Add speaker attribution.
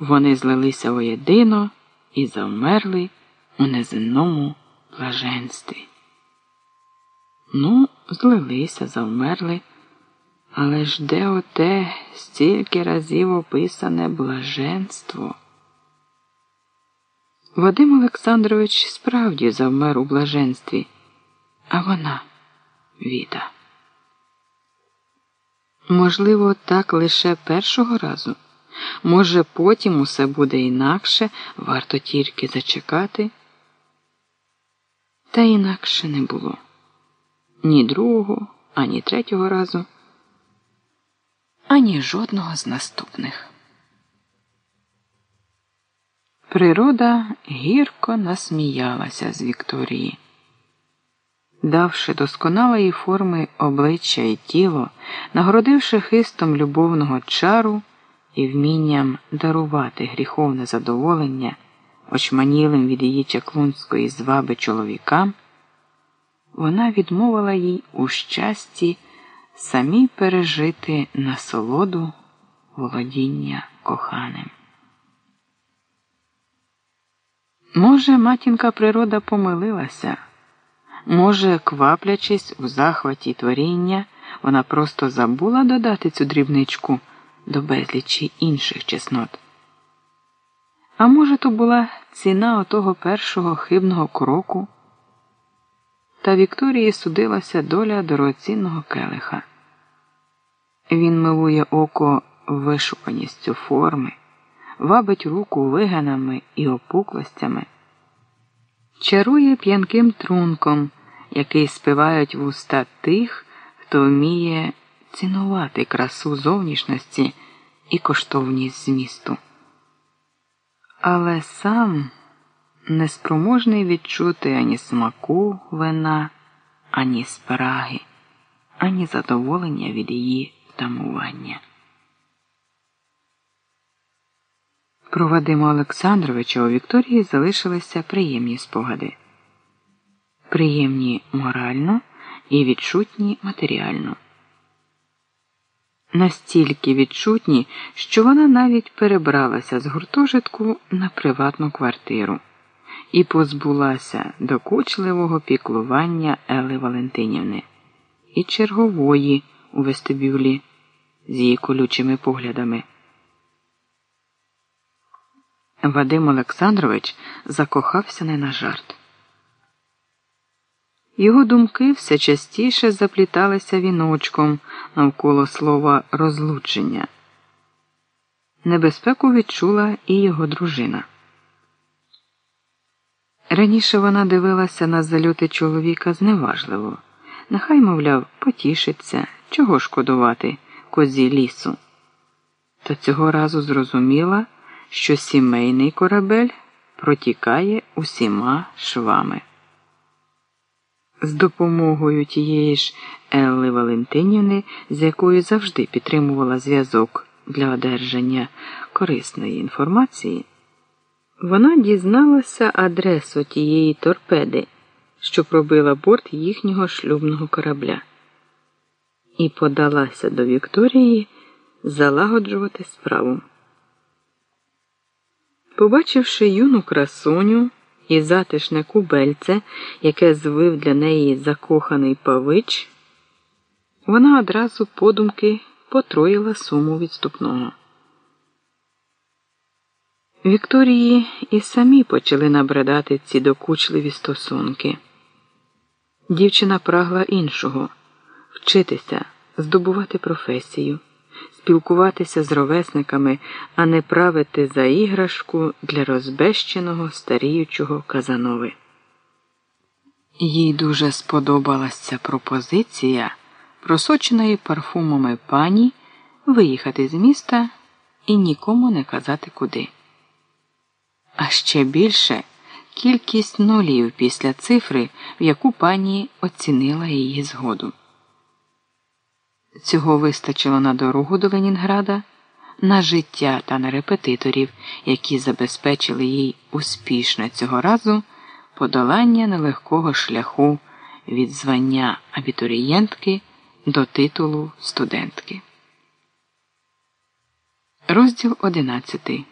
Speaker 1: вони злилися воєдино і завмерли у неземному блаженстві. Ну, злилися, завмерли, але ж де оте стільки разів описане блаженство? Вадим Олександрович справді завмер у блаженстві, а вона Віта. Можливо, так лише першого разу. Може, потім усе буде інакше, варто тільки зачекати. Та інакше не було ні другого, ані третього разу, ані жодного з наступних. Природа гірко насміялася з Вікторії. Давши досконалої форми обличчя і тіло, нагородивши хистом любовного чару і вмінням дарувати гріховне задоволення, очманілим від її чаклунської зваби чоловікам, вона відмовила їй у щасті самі пережити насолоду володіння коханим. Може, матінка природа помилилася, може, кваплячись у захваті творіння, вона просто забула додати цю дрібничку до безлічі інших чеснот. А може, то була ціна отого першого хибного кроку, та Вікторії судилася доля дорогоцінного келиха. Він милує око вишуканістю форми, вабить руку виганами і опуклостями, чарує п'янким трунком, який спивають в уста тих, хто вміє цінувати красу зовнішності і коштовність змісту. Але сам неспроможний відчути ані смаку вина, ані спраги, ані задоволення від її тамування. Про Вадима Олександровича у Вікторії залишилися приємні спогади. Приємні морально і відчутні матеріально. Настільки відчутні, що вона навіть перебралася з гуртожитку на приватну квартиру і позбулася докучливого піклування Ели Валентинівни і чергової у вестибюлі з її колючими поглядами. Вадим Олександрович закохався не на жарт. Його думки все частіше запліталися віночком навколо слова розлучення. Небезпеку відчула і його дружина. Раніше вона дивилася на зальоти чоловіка зневажливо, нехай, мовляв, потішиться, чого шкодувати козі лісу. Та цього разу зрозуміла, що сімейний корабель протікає усіма швами. З допомогою тієї ж Елли Валентинівни, з якою завжди підтримувала зв'язок для одержання корисної інформації. Вона дізналася адресу тієї торпеди, що пробила борт їхнього шлюбного корабля, і подалася до Вікторії залагоджувати справу. Побачивши юну красуню і затишне кубельце, яке звив для неї закоханий павич, вона одразу подумки потроїла суму відступного. Вікторії і самі почали набридати ці докучливі стосунки. Дівчина прагла іншого вчитися, здобувати професію, спілкуватися з ровесниками, а не правити за іграшку для розбещеного старіючого Казанови. Їй дуже сподобалася пропозиція просоченої парфумами пані виїхати з міста і нікому не казати куди а ще більше кількість нулів після цифри, в яку пані оцінила її згоду. Цього вистачило на дорогу до Ленінграда, на життя та на репетиторів, які забезпечили їй успішне цього разу подолання нелегкого шляху від звання абітурієнтки до титулу студентки. Розділ одинадцятий